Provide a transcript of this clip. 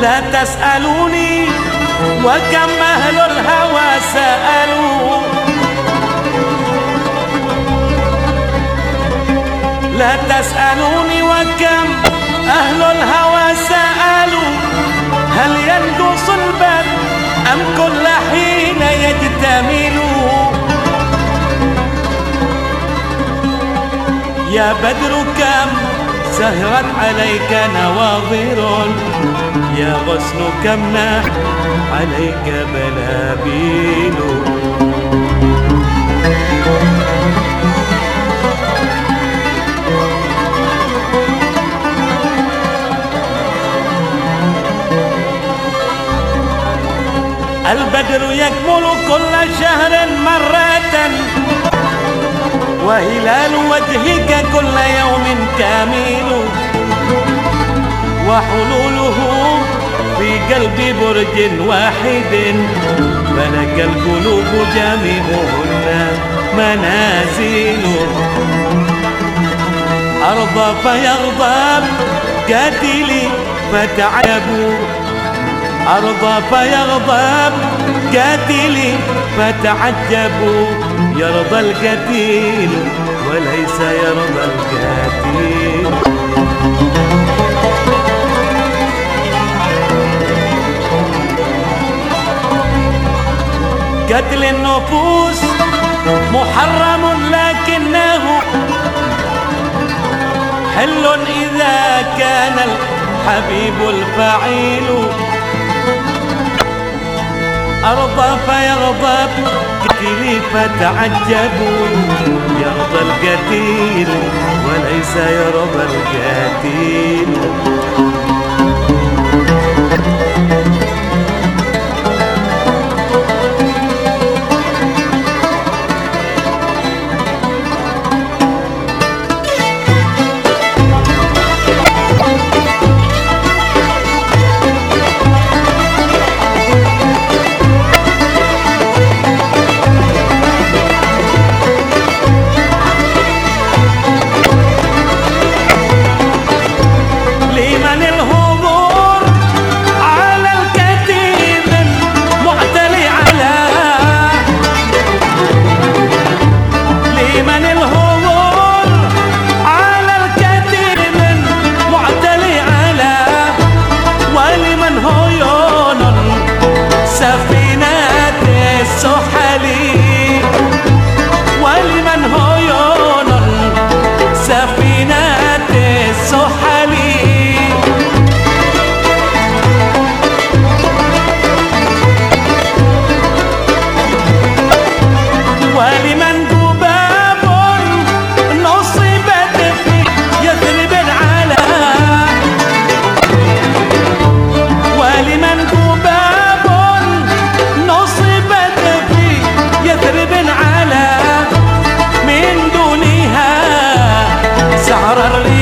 لا تسألوني وكم أهل الهوى سألوا. لا تسألوني وكم أهل الهوى سألوا. هل ينقص البر أم كل حين يجتمل؟ يا بدر كم سهرت عليك نواظر يا غصن كم ناح عليك بلابيل. البدر يكمل كل شهر مرة وهلال وجهك كل يوم كامل. وحلوله في قلب برج واحد. ملك القلوب جميعهن منازل. أرضى فيغضب قاتلي فتعجبوا أرضى فيغضب قاتلي فتعجبوا يرضى القتيل وليس يرضى القاتل. قتل النفوس محرم لكنه حل إذا كان الحبيب الفعيل. أرضى فيغضب قتلي فتعجبوا. يرضى القتيل وليس يرضى القتيل Charlie.